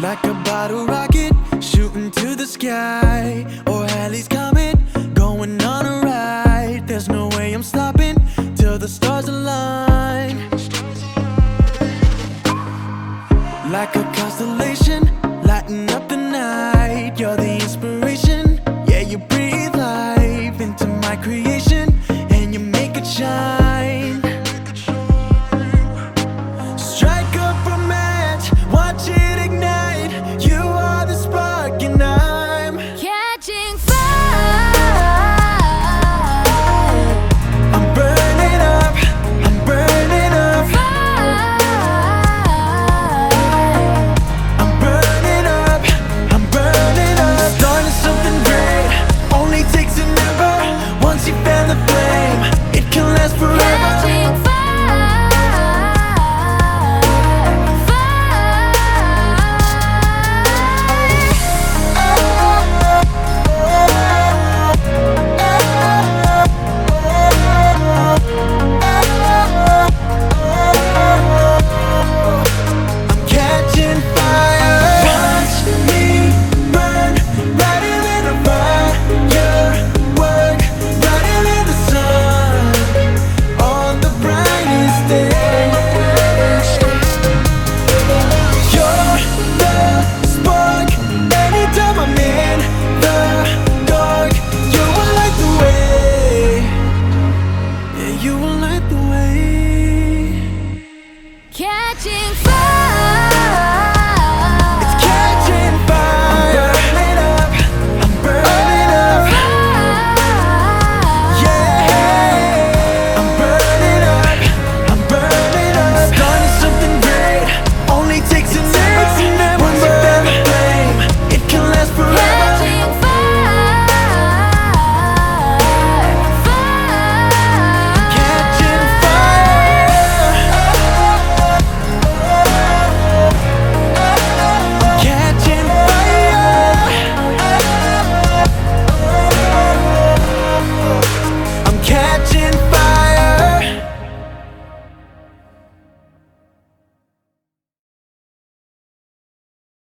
Like a bottle rocket shooting to the sky, or Halley's Comet going on a ride. There's no way I'm stopping till the stars align. Like a constellation, lighting up the night. You're the inspiration, yeah, you breathe life into my creation, and you make it shine. the flame. It can last forever.